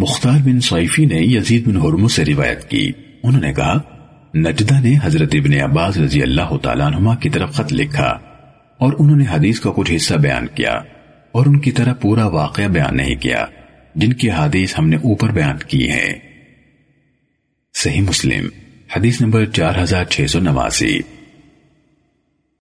مختار بن صیفی نے یزید بن حرمز سے روایت کی۔ انہوں نے کہا، نجدہ نے حضرت ابن عباس رضی اللہ تعالیٰ عنہ کی طرف خط لکھا اور انہوں نے حدیث کا کچھ حصہ بیان کیا اور ان کی طرح پورا واقعہ بیان نہیں کیا، جن کی حدیث ہم نے اوپر بیان کی ہے صحیح مسلم، حدیث نمبر چار ہزار چھ سو نواسی۔